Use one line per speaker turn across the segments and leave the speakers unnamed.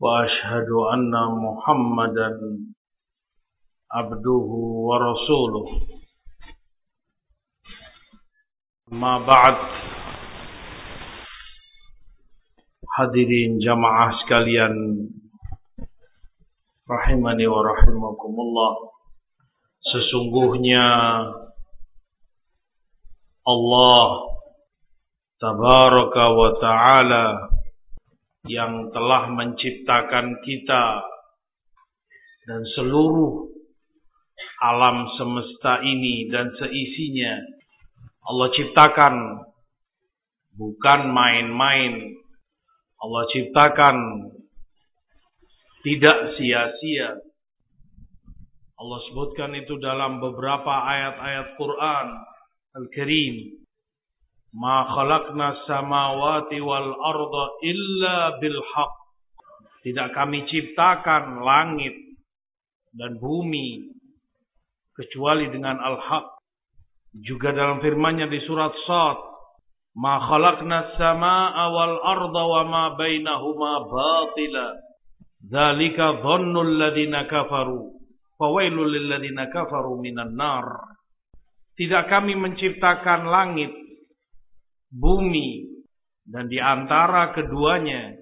وأشهد أن محمدا عبده ورسوله ما بعد hadirin jamaah sekalian rahimani wa rahimakumullah sesungguhnya Allah tabaraka wa taala yang telah menciptakan kita dan seluruh alam semesta ini dan seisinya Allah ciptakan bukan main-main Allah ciptakan tidak sia-sia. Allah sebutkan itu dalam beberapa ayat-ayat Quran Al-Karim. Ma khalaqna samawati wal arda illa bil haq. Tidak kami ciptakan langit dan bumi kecuali dengan al-haq. Juga dalam firman-Nya di surat Sad Ma khalaqna as-samaa'a wal arda wa ma bainahuma batila. Dzalika dhannul ladzina kafaru. Fawailul lil ladzina kafaru minan nar. Tidak kami menciptakan langit, bumi, dan di antara keduanya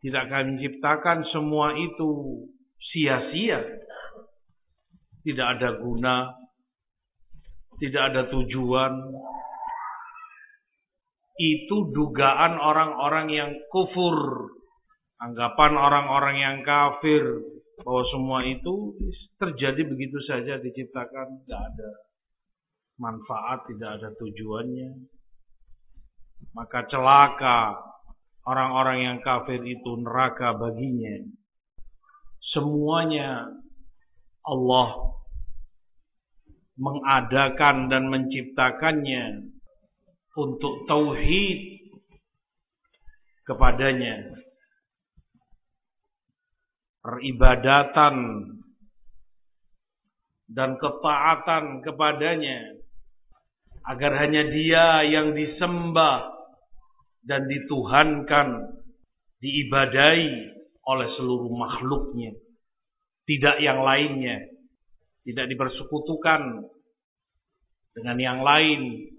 tidak kami menciptakan semua itu sia-sia. Tidak ada guna, tidak ada tujuan, itu dugaan orang-orang yang kufur. Anggapan orang-orang yang kafir bahwa semua itu terjadi begitu saja diciptakan, tidak ada manfaat, tidak ada tujuannya. Maka celaka orang-orang yang kafir itu neraka baginya. Semuanya Allah mengadakan dan menciptakannya untuk tauhid kepadanya. Peribadatan dan ketaatan kepadanya. Agar hanya dia yang disembah dan dituhankan diibadai oleh seluruh makhluknya tidak yang lainnya tidak dipersekutukan dengan yang lain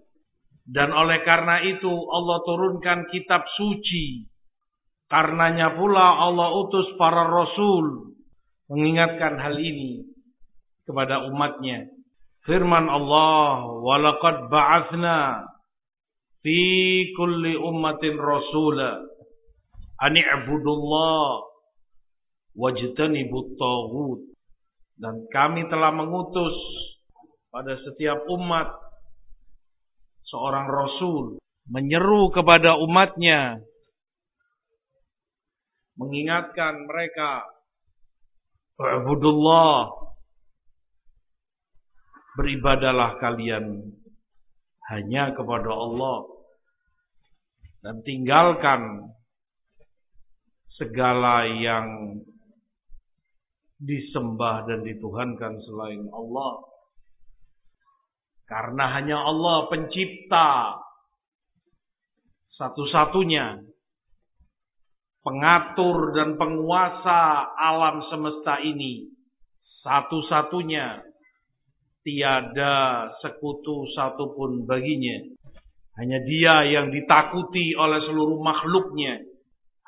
dan oleh karena itu Allah turunkan kitab suci. Karenanya pula Allah utus para rasul mengingatkan hal ini kepada umatnya. Firman Allah, "Walaqad ba'atsna fi kulli ummatin rasula an i'budullah wajtanibut taghut." Dan kami telah mengutus pada setiap umat seorang rasul menyeru kepada umatnya mengingatkan mereka Wa'budullah Beribadalah kalian Hanya kepada Allah. Dan tinggalkan Segala yang Disembah dan dituhankan selain Allah. Karena hanya Allah pencipta satu-satunya pengatur dan penguasa alam semesta ini satu-satunya tiada sekutu satupun baginya. Hanya dia yang ditakuti oleh seluruh makhluknya.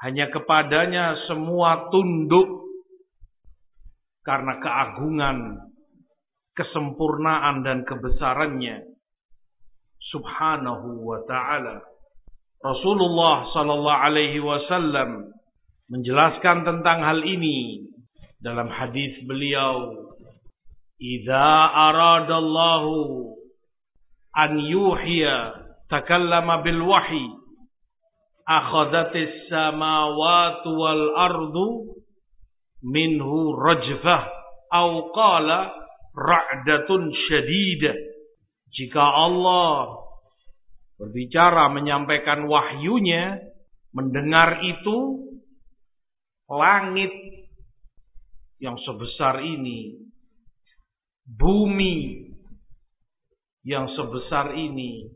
Hanya kepadanya semua tunduk. Karena keagungan kesempurnaan dan kebesarannya. Subhanahu wa ta'ala. Rasulullah sallallahu alaihi wasallam menjelaskan tentang hal ini dalam hadis beliau, "Idza aradallahu an yuhya takallama bil wahyi akhadhatis samawati wal ardu minhu rajfah au qala ra'datun syadidah. Jika Allah berbicara menyampaikan wahyunya, mendengar itu langit yang sebesar ini, bumi yang sebesar ini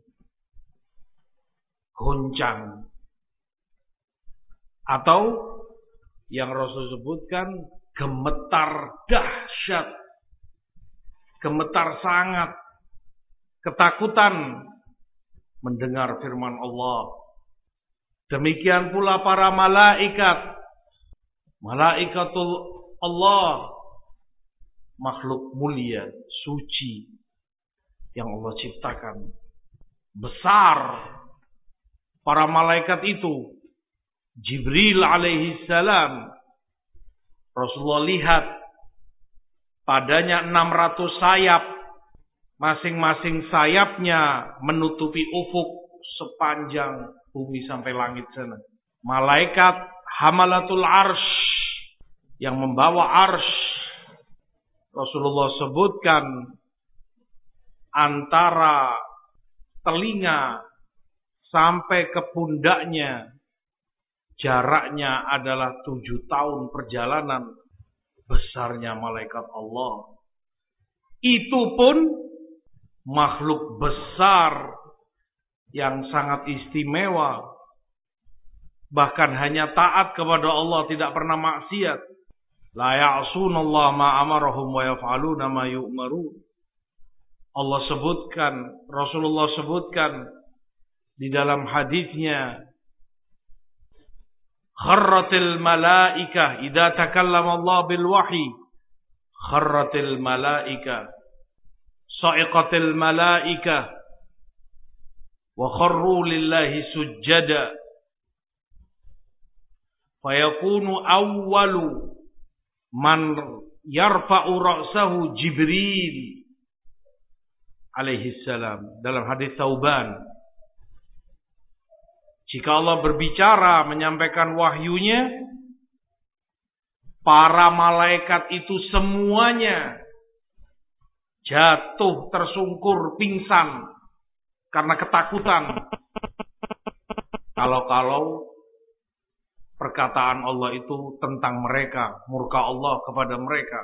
goncang. Atau yang Rasul sebutkan gemetar dahsyat, gemetar sangat, ketakutan mendengar firman Allah. Demikian pula para malaikat, malaikatul Allah, makhluk mulia, suci yang Allah ciptakan. Besar para malaikat itu Jibril alaihi salam. Rasulullah lihat padanya 600 sayap. Masing-masing sayapnya menutupi ufuk sepanjang bumi sampai langit sana. Malaikat hamalatul arsh yang membawa arsh Rasulullah sebutkan antara telinga sampai ke pundaknya Jaraknya adalah tujuh tahun perjalanan besarnya malaikat Allah. Itu pun makhluk besar yang sangat istimewa. Bahkan hanya taat kepada Allah tidak pernah maksiat. La ya'sunallah ma amarahum wa yaf'aluna ma yu'marun. Allah sebutkan, Rasulullah sebutkan di dalam hadisnya kharratil malaika idza takallama Allah bil wahyi kharratil malaika sa'iqatil malaika wa kharru lillahi sujjada fayakunu awwalu man yarfa'u ra'sahu Jibril alaihi salam dalam hadis Tauban jika Allah berbicara menyampaikan wahyunya, para malaikat itu semuanya jatuh tersungkur pingsan karena ketakutan. Kalau-kalau perkataan Allah itu tentang mereka, murka Allah kepada mereka.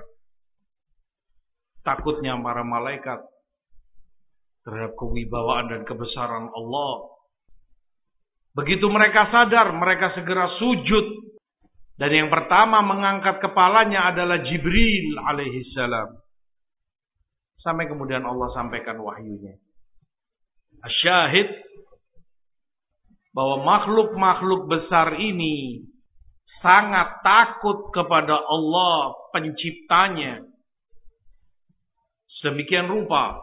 Takutnya para malaikat terhadap kewibawaan dan kebesaran Allah Begitu mereka sadar, mereka segera sujud. Dan yang pertama mengangkat kepalanya adalah Jibril alaihissalam. Sampai kemudian Allah sampaikan wahyunya. Asyahid bahwa makhluk-makhluk besar ini sangat takut kepada Allah penciptanya. Sedemikian rupa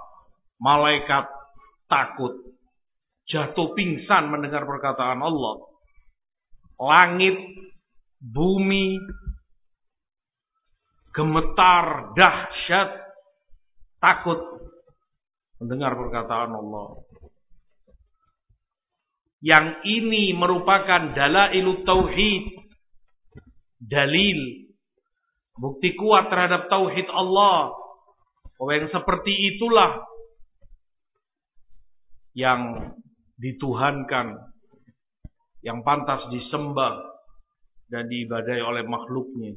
malaikat takut jatuh pingsan mendengar perkataan Allah. Langit, bumi, gemetar, dahsyat, takut mendengar perkataan Allah. Yang ini merupakan dalailu tauhid. Dalil. Bukti kuat terhadap tauhid Allah. Bahwa yang seperti itulah yang dituhankan, yang pantas disembah dan diibadai oleh makhluknya.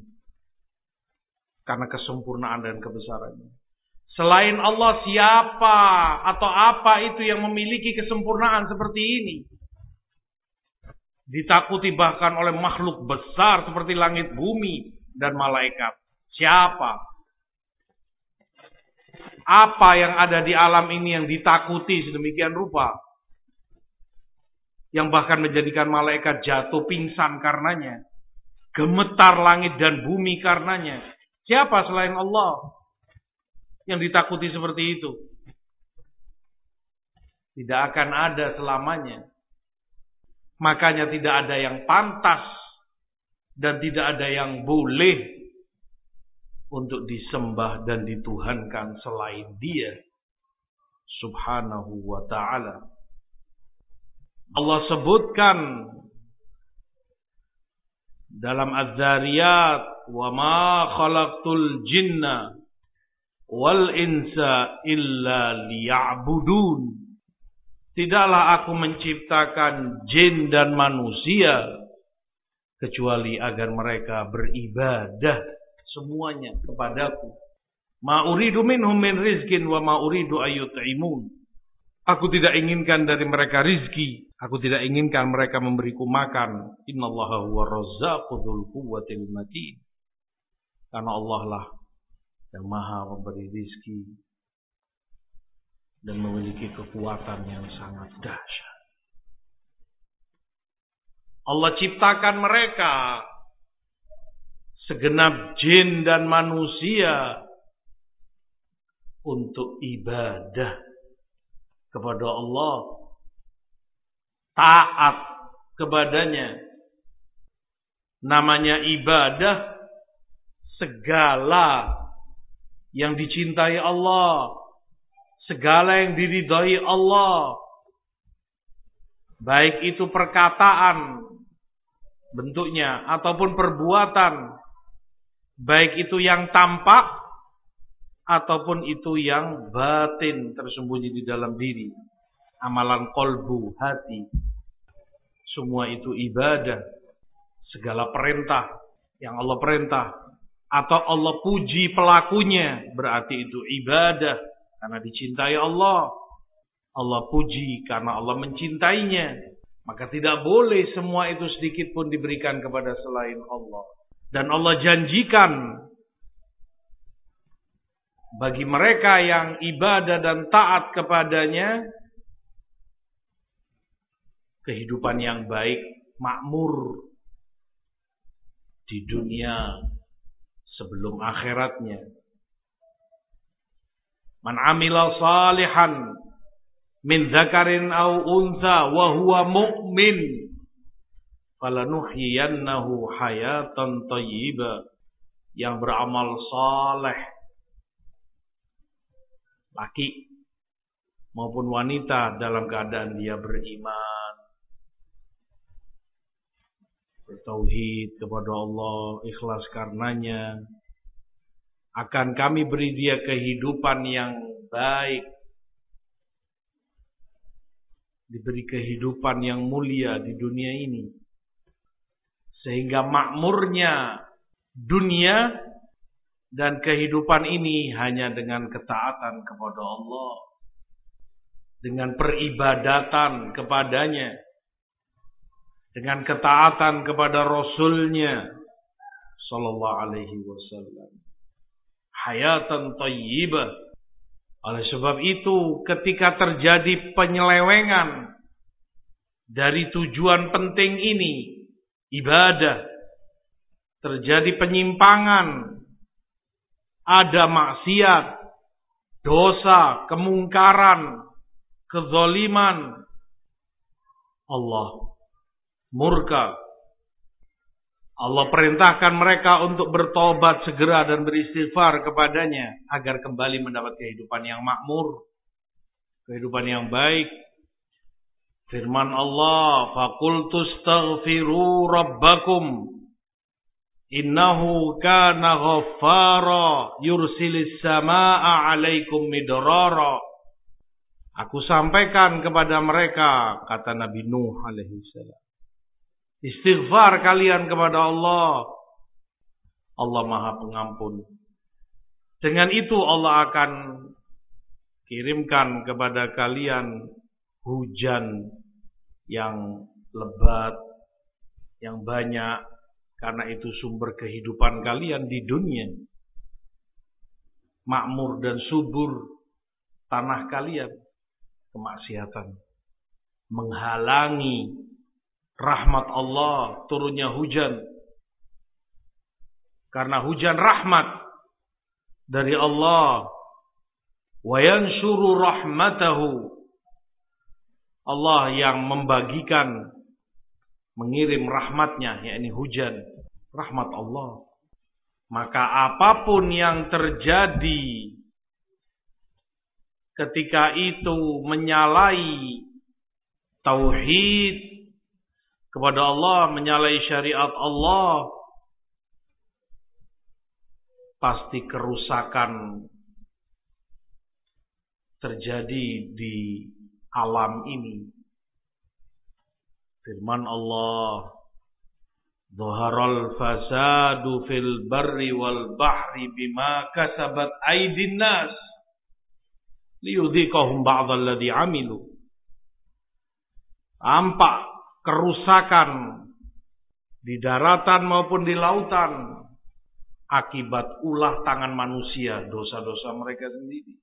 Karena kesempurnaan dan kebesarannya. Selain Allah siapa atau apa itu yang memiliki kesempurnaan seperti ini? Ditakuti bahkan oleh makhluk besar seperti langit bumi dan malaikat. Siapa? Apa yang ada di alam ini yang ditakuti sedemikian rupa? yang bahkan menjadikan malaikat jatuh pingsan karenanya, gemetar langit dan bumi karenanya. Siapa selain Allah yang ditakuti seperti itu? Tidak akan ada selamanya. Makanya tidak ada yang pantas dan tidak ada yang boleh untuk disembah dan dituhankan selain Dia subhanahu wa ta'ala. Allah sebutkan dalam Az-Zariyat wa ma khalaqtul jinna wal insa illa liya'budun. Tidaklah aku menciptakan jin dan manusia kecuali agar mereka beribadah semuanya kepadaku. Ma uridu minhum min rizkin wa ma uridu ayyut'imun. Aku tidak inginkan dari mereka rizki. Aku tidak inginkan mereka memberiku makan. Innallaha huwa razzaqu quwwatil. Karena Allah lah yang maha memberi rizki dan memiliki kekuatan yang sangat dahsyat. Allah ciptakan mereka segenap jin dan manusia untuk ibadah kepada Allah, taat kepadanya. Namanya ibadah segala yang dicintai Allah, segala yang diridhai Allah. Baik itu perkataan bentuknya ataupun perbuatan. Baik itu yang tampak ataupun itu yang batin tersembunyi di dalam diri. Amalan kolbu, hati. Semua itu ibadah. Segala perintah yang Allah perintah. Atau Allah puji pelakunya. Berarti itu ibadah. Karena dicintai Allah. Allah puji karena Allah mencintainya. Maka tidak boleh semua itu sedikit pun diberikan kepada selain Allah. Dan Allah janjikan bagi mereka yang ibadah dan taat kepadanya kehidupan yang baik, makmur di dunia sebelum akhiratnya. Man amila salihan min zakarin au unsa wa huwa mu'min falanuhyiyannahu hayatan thayyibah yang beramal saleh laki maupun wanita dalam keadaan dia beriman. Bertauhid kepada Allah ikhlas karenanya akan kami beri dia kehidupan yang baik diberi kehidupan yang mulia di dunia ini sehingga makmurnya dunia dan kehidupan ini hanya dengan ketaatan kepada Allah. Dengan peribadatan kepadanya. Dengan ketaatan kepada Rasulnya. Sallallahu alaihi wasallam. Hayatan tayyibah. Oleh sebab itu ketika terjadi penyelewengan. Dari tujuan penting ini. Ibadah. Terjadi penyimpangan ada maksiat, dosa, kemungkaran, kezaliman, Allah murka. Allah perintahkan mereka untuk bertobat segera dan beristighfar kepadanya agar kembali mendapat kehidupan yang makmur, kehidupan yang baik. Firman Allah, "Fakultus taghfiru rabbakum Innahu kana ghaffara yursilis samaa alaikum midrara. Aku sampaikan kepada mereka kata Nabi Nuh alaihi salam. Istighfar kalian kepada Allah. Allah Maha Pengampun. Dengan itu Allah akan kirimkan kepada kalian hujan yang lebat, yang banyak, karena itu sumber kehidupan kalian di dunia. Makmur dan subur tanah kalian. Kemaksiatan. Menghalangi rahmat Allah turunnya hujan. Karena hujan rahmat dari Allah. Wayanshuru rahmatahu. Allah yang membagikan mengirim rahmatnya yakni hujan rahmat Allah maka apa pun yang terjadi ketika itu menyalai tauhid kepada Allah menyalai syariat Allah pasti kerusakan terjadi di alam ini. Firman Allah, "Dhaharal fasadu fil barri wal bahri bima kasabat aydin nas liyudhiqahum ba'dal ladzi 'amilu." Tampak kerusakan di daratan maupun di lautan akibat ulah tangan manusia dosa-dosa mereka sendiri.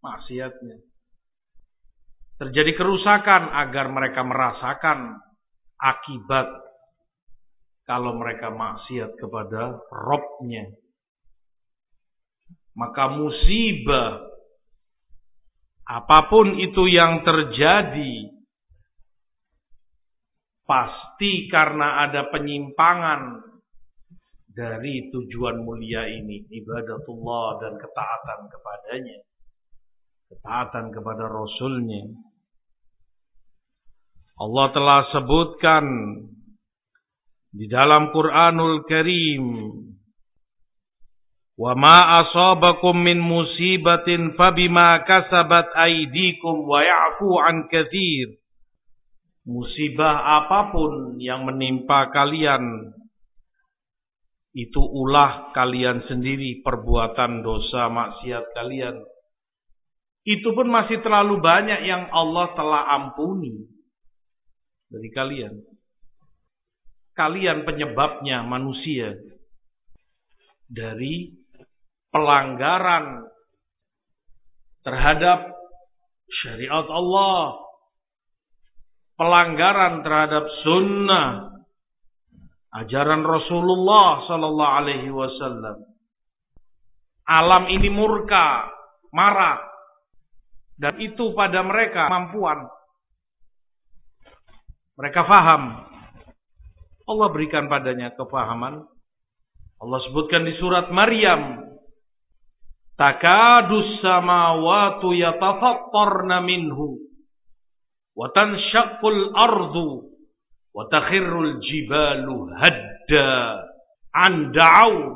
Maksiatnya. Terjadi kerusakan agar mereka merasakan akibat kalau mereka maksiat kepada Robnya. Maka musibah apa pun itu yang terjadi Pasti karena ada penyimpangan dari tujuan mulia ini, ibadatullah dan ketaatan kepadanya. Ketaatan kepada Rasulnya. Allah telah sebutkan di dalam Quranul Karim Wa ma asabakum min musibatin fabima kasabat aydikum wa ya'fu an musibah apa pun yang menimpa kalian itu ulah kalian sendiri perbuatan dosa maksiat kalian. Itu pun masih terlalu banyak yang Allah telah ampuni dari kalian. Kalian penyebabnya manusia. Dari pelanggaran terhadap syariat Allah pelanggaran terhadap sunnah ajaran Rasulullah sallallahu alaihi wasallam. Alam ini murka, marah dan itu pada mereka mampuan. Mereka faham. Allah berikan padanya kefahaman. Allah sebutkan di surat Maryam, "Takadus samawati yatafattarna minhu." Watanshaqqul ardu wa takhirrul jibalu hadda an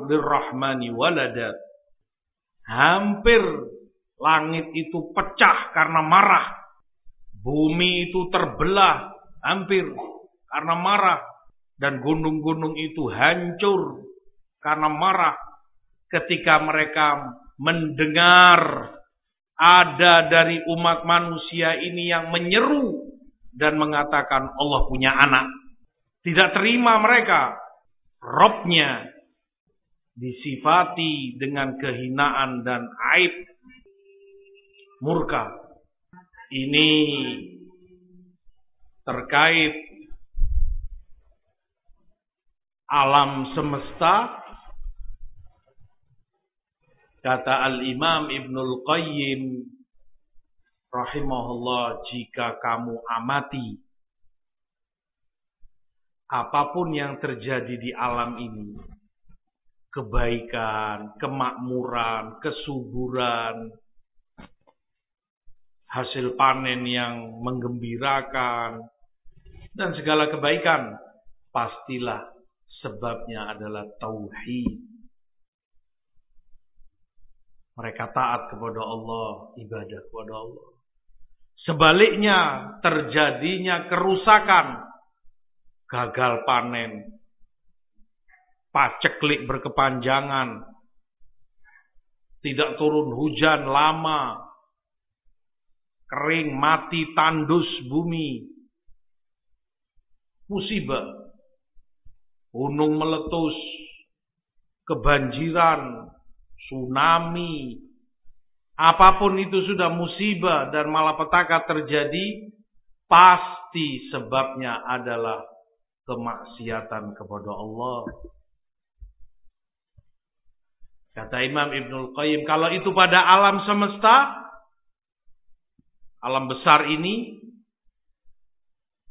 lirrahmani walada. Hampir langit itu pecah karena marah. Bumi itu terbelah hampir karena marah dan gunung-gunung itu hancur karena marah ketika mereka mendengar ada dari umat manusia ini yang menyeru dan mengatakan Allah punya anak. Tidak terima mereka. Robnya disifati dengan kehinaan dan aib. Murka. Ini terkait alam semesta Kata Al-Imam Ibnul Qayyim rahimahullah jika kamu amati apa pun yang terjadi di alam ini kebaikan, kemakmuran, kesuburan hasil panen yang menggembirakan dan segala kebaikan pastilah sebabnya adalah tauhid mereka taat kepada Allah, ibadah kepada Allah. Sebaliknya terjadinya kerusakan, gagal panen, paceklik berkepanjangan, tidak turun hujan lama, kering, mati, tandus bumi, musibah, gunung meletus, kebanjiran, tsunami, apa pun itu sudah musibah dan malapetaka terjadi, pasti sebabnya adalah kemaksiatan kepada Allah. Kata Imam Ibnul Qayyim, kalau itu pada alam semesta, alam besar ini,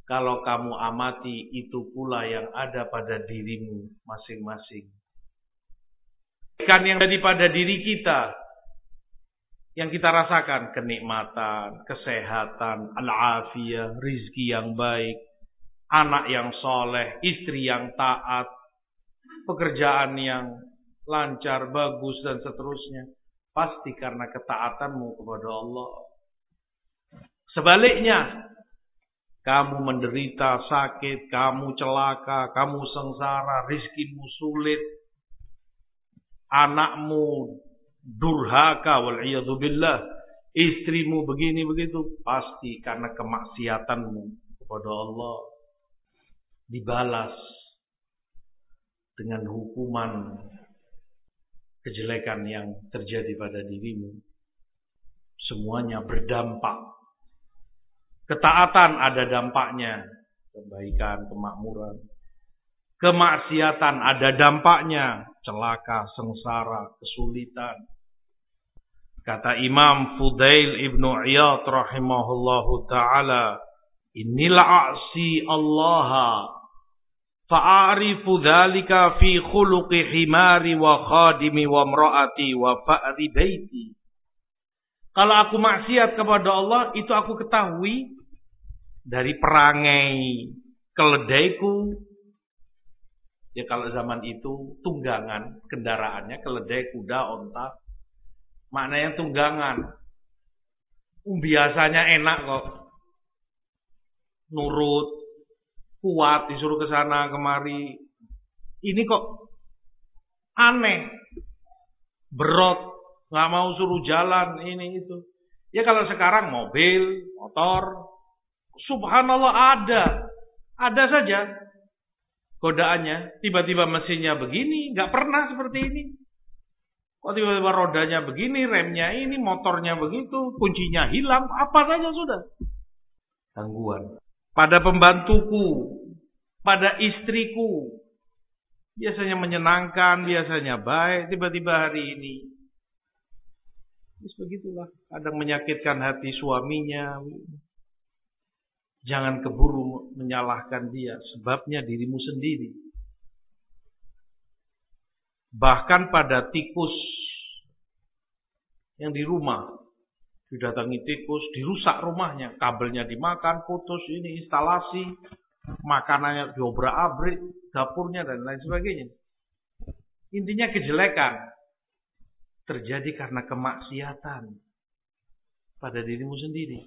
kalau kamu amati itu pula yang ada pada dirimu masing-masing kebaikan yang ada pada diri kita yang kita rasakan kenikmatan, kesehatan, al-afiyah, rizki yang baik, anak yang soleh, istri yang taat, pekerjaan yang lancar, bagus dan seterusnya. Pasti karena ketaatanmu kepada Allah. Sebaliknya, kamu menderita sakit, kamu celaka, kamu sengsara, rizkimu sulit, anakmu durhaka wal billah, istrimu begini begitu, pasti karena kemaksiatanmu kepada Allah dibalas dengan hukuman kejelekan yang terjadi pada dirimu. Semuanya berdampak. Ketaatan ada dampaknya, kebaikan, kemakmuran. Kemaksiatan ada dampaknya, celaka, sengsara, kesulitan. Kata Imam Fudail ibnu Iyad rahimahullahu taala, inilah aksi Allah Fa'arifu dhalika fi khuluqi himari wa khadimi wa mraati wa fa'ri baiti. Kalau aku maksiat kepada Allah, itu aku ketahui dari perangai keledaiku. Ya kalau zaman itu tunggangan kendaraannya keledai, kuda, onta. Maknanya tunggangan. Biasanya enak kok. Nurut, kuat disuruh ke sana kemari. Ini kok aneh. Berot, nggak mau suruh jalan ini itu. Ya kalau sekarang mobil, motor, subhanallah ada. Ada saja godaannya. Tiba-tiba mesinnya begini, nggak pernah seperti ini. Kok tiba-tiba rodanya begini, remnya ini, motornya begitu, kuncinya hilang, apa saja sudah. Gangguan pada pembantuku, pada istriku. Biasanya menyenangkan, biasanya baik, tiba-tiba hari ini. Terus begitulah, kadang menyakitkan hati suaminya. Jangan keburu menyalahkan dia, sebabnya dirimu sendiri. Bahkan pada tikus yang di rumah, didatangi tikus, dirusak rumahnya, kabelnya dimakan, putus ini instalasi, makanannya diobrak-abrik, dapurnya dan lain sebagainya. Intinya kejelekan terjadi karena kemaksiatan pada dirimu sendiri.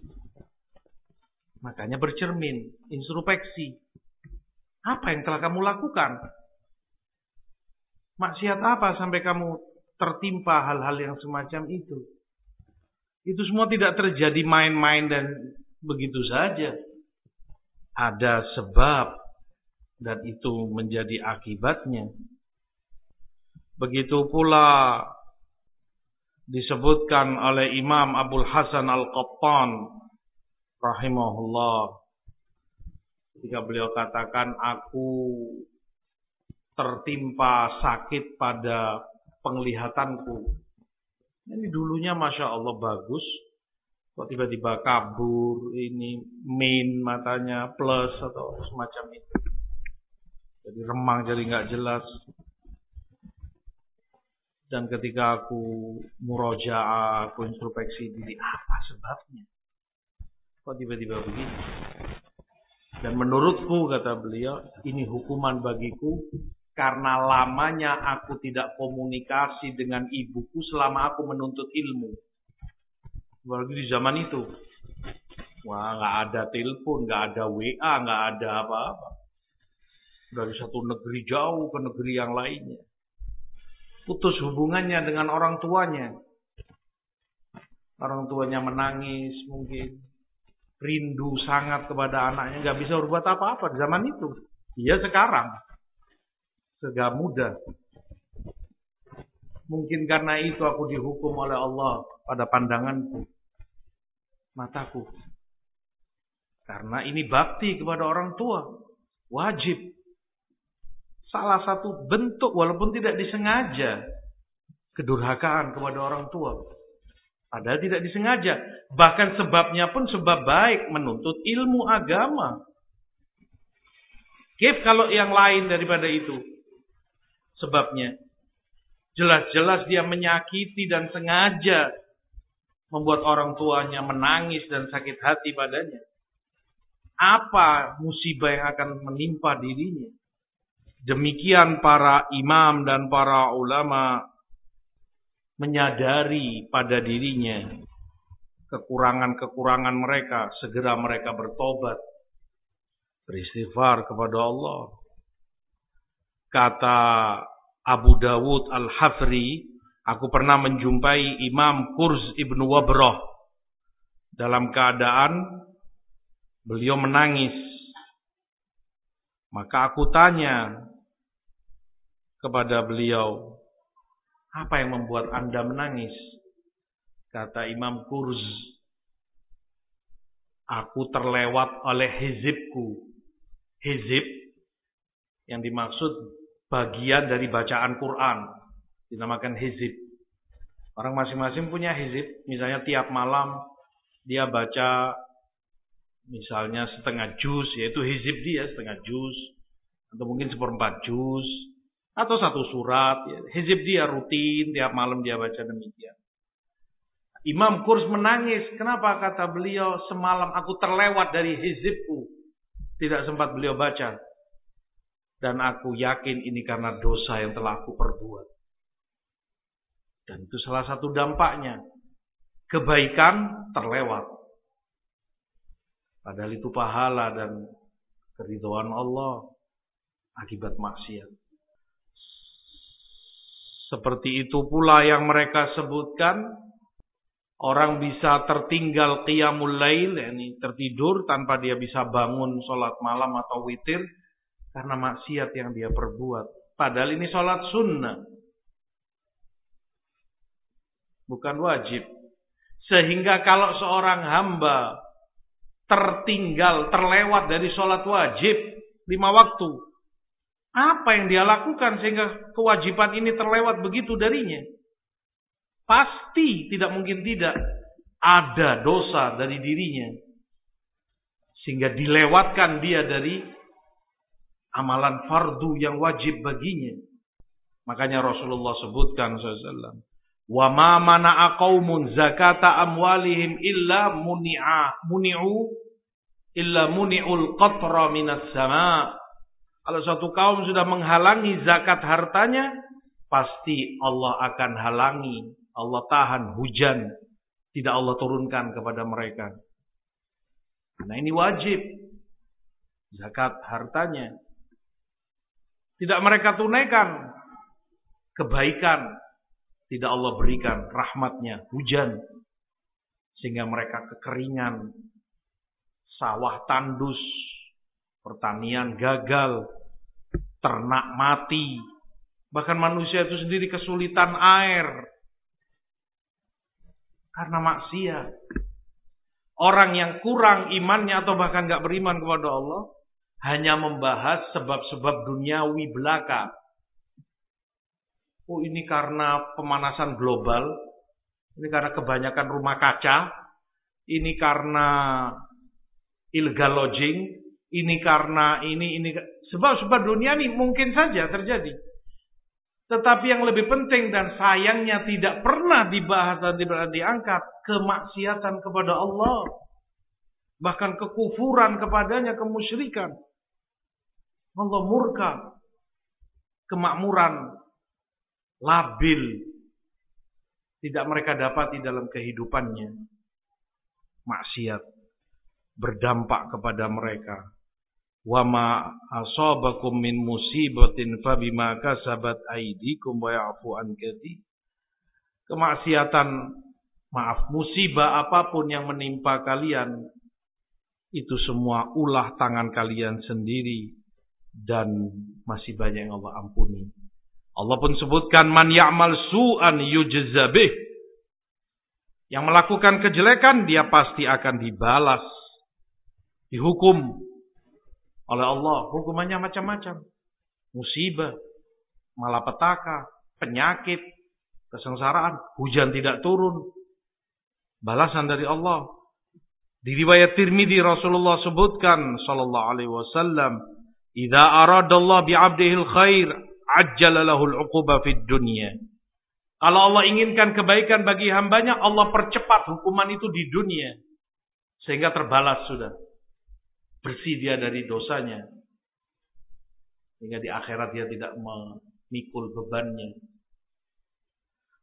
Makanya bercermin, introspeksi. Apa yang telah kamu lakukan? Maksiat apa sampai kamu tertimpa hal-hal yang semacam itu? Itu semua tidak terjadi main-main dan begitu saja. Ada sebab dan itu menjadi akibatnya. Begitu pula disebutkan oleh Imam Abdul Hasan Al-Qattan rahimahullah ketika beliau katakan aku tertimpa sakit pada penglihatanku ini dulunya Masya Allah bagus. Kok tiba-tiba kabur, ini min matanya plus atau semacam itu. Jadi remang jadi nggak jelas. Dan ketika aku muroja, aku introspeksi diri, apa sebabnya? Kok tiba-tiba begini? Dan menurutku, kata beliau, ini hukuman bagiku karena lamanya aku tidak komunikasi dengan ibuku selama aku menuntut ilmu. Apalagi di zaman itu. Wah, nggak ada telepon, nggak ada WA, nggak ada apa-apa. Dari satu negeri jauh ke negeri yang lainnya. Putus hubungannya dengan orang tuanya. Orang tuanya menangis mungkin. Rindu sangat kepada anaknya. nggak bisa berbuat apa-apa di zaman itu. Iya sekarang segala mudah. Mungkin karena itu aku dihukum oleh Allah pada pandanganku, mataku. Karena ini bakti kepada orang tua, wajib. Salah satu bentuk walaupun tidak disengaja kedurhakaan kepada orang tua. Padahal tidak disengaja. Bahkan sebabnya pun sebab baik menuntut ilmu agama. Kif kalau yang lain daripada itu sebabnya. Jelas-jelas dia menyakiti dan sengaja membuat orang tuanya menangis dan sakit hati padanya. Apa musibah yang akan menimpa dirinya? Demikian para imam dan para ulama menyadari pada dirinya kekurangan-kekurangan mereka, segera mereka bertobat, beristighfar kepada Allah. Kata Abu Dawud Al-Hafri, aku pernah menjumpai Imam Kurz Ibnu Wabroh dalam keadaan beliau menangis. Maka aku tanya, kepada beliau, apa yang membuat anda menangis? Kata Imam Kurz, aku terlewat oleh hizibku. Hizib yang dimaksud bagian dari bacaan Quran. Dinamakan hizib. Orang masing-masing punya hizib. Misalnya tiap malam dia baca misalnya setengah juz, yaitu hizib dia setengah juz. Atau mungkin seperempat juz atau satu surat. Ya. Hizib dia rutin, tiap malam dia baca demikian. Imam Kurs menangis. Kenapa kata beliau semalam aku terlewat dari hizibku. Tidak sempat beliau baca. Dan aku yakin ini karena dosa yang telah aku perbuat. Dan itu salah satu dampaknya. Kebaikan terlewat. Padahal itu pahala dan keridhaan Allah akibat maksiat. Seperti itu pula yang mereka sebutkan. Orang bisa tertinggal qiyamul lail, yakni tertidur tanpa dia bisa bangun sholat malam atau witir. Karena maksiat yang dia perbuat. Padahal ini sholat sunnah. Bukan wajib. Sehingga kalau seorang hamba tertinggal, terlewat dari sholat wajib lima waktu. Apa yang dia lakukan sehingga kewajiban ini terlewat begitu darinya? Pasti tidak mungkin tidak ada dosa dari dirinya. Sehingga dilewatkan dia dari amalan fardu yang wajib baginya. Makanya Rasulullah sebutkan SAW. Wa ma mana'a qaumun zakata amwalihim illa muni'a muni'u illa muni'ul qatra minas sama' Kalau suatu kaum sudah menghalangi zakat hartanya, pasti Allah akan halangi, Allah tahan hujan, tidak Allah turunkan kepada mereka. Nah ini wajib, zakat hartanya. Tidak mereka tunaikan, kebaikan, tidak Allah berikan rahmatnya, hujan. Sehingga mereka kekeringan, sawah tandus, pertanian gagal, ternak mati, bahkan manusia itu sendiri kesulitan air. Karena maksiat. Orang yang kurang imannya atau bahkan gak beriman kepada Allah hanya membahas sebab-sebab duniawi belaka. Oh ini karena pemanasan global, ini karena kebanyakan rumah kaca, ini karena illegal lodging, ini karena ini ini sebab-sebab dunia ini mungkin saja terjadi. Tetapi yang lebih penting dan sayangnya tidak pernah dibahas dan tidak diangkat kemaksiatan kepada Allah. Bahkan kekufuran kepadanya, kemusyrikan. Allah murka. Kemakmuran. Labil. Tidak mereka dapati dalam kehidupannya. Maksiat. Berdampak kepada mereka wa ma asabakum min musibatin fabima kasabat aydikum wa ya'fu an Kemaksiatan maaf musibah apa pun yang menimpa kalian itu semua ulah tangan kalian sendiri dan masih banyak yang Allah ampuni. Allah pun sebutkan man ya'mal su'an yujzabih. Yang melakukan kejelekan dia pasti akan dibalas. Dihukum oleh Allah. Hukumannya macam-macam. Musibah, malapetaka, penyakit, kesengsaraan, hujan tidak turun. Balasan dari Allah. Di riwayat Tirmidzi Rasulullah sebutkan sallallahu alaihi wasallam, "Idza aradallahu bi'abdihi al-khair, ajjala lahu al-'uquba fid dunya." Kalau Allah inginkan kebaikan bagi hambanya, Allah percepat hukuman itu di dunia. Sehingga terbalas sudah bersih dia dari dosanya. Sehingga di akhirat dia tidak memikul bebannya.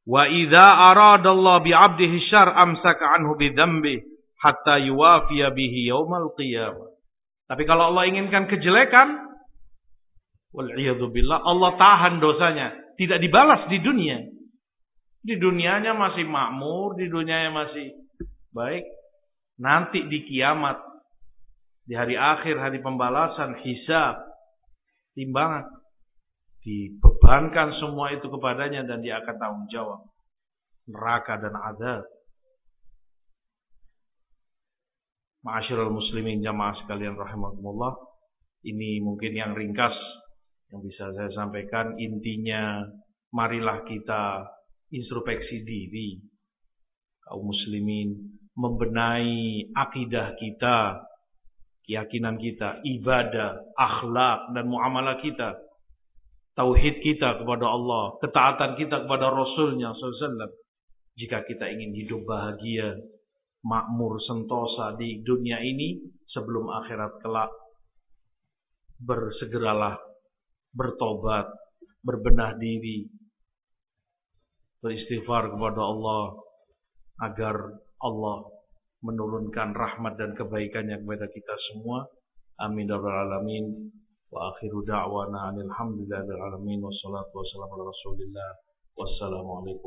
Wa idza aradallahu bi 'abdihi syar amsaka anhu bi dzambi hatta yuwafiya bihi yaumal qiyamah. Tapi kalau Allah inginkan kejelekan, wal billah, Allah tahan dosanya, tidak dibalas di dunia. Di dunianya masih makmur, di dunianya masih baik. Nanti di kiamat, di hari akhir, hari pembalasan, hisab, timbangan. Dibebankan semua itu kepadanya dan dia akan tanggung jawab. Neraka dan azab. Ma'asyiral muslimin jamaah sekalian rahimakumullah. Ini mungkin yang ringkas yang bisa saya sampaikan intinya marilah kita introspeksi diri kaum muslimin membenahi akidah kita keyakinan kita, ibadah, akhlak dan muamalah kita, tauhid kita kepada Allah, ketaatan kita kepada Rasulnya SAW. Jika kita ingin hidup bahagia, makmur, sentosa di dunia ini sebelum akhirat kelak, bersegeralah bertobat, berbenah diri, beristighfar kepada Allah agar Allah menurunkan rahmat dan kebaikannya kepada kita semua. Amin ya rabbal alamin. Wa akhiru da'wana alhamdulillahi alamin wassalatu wassalamu. Wassalamualaikum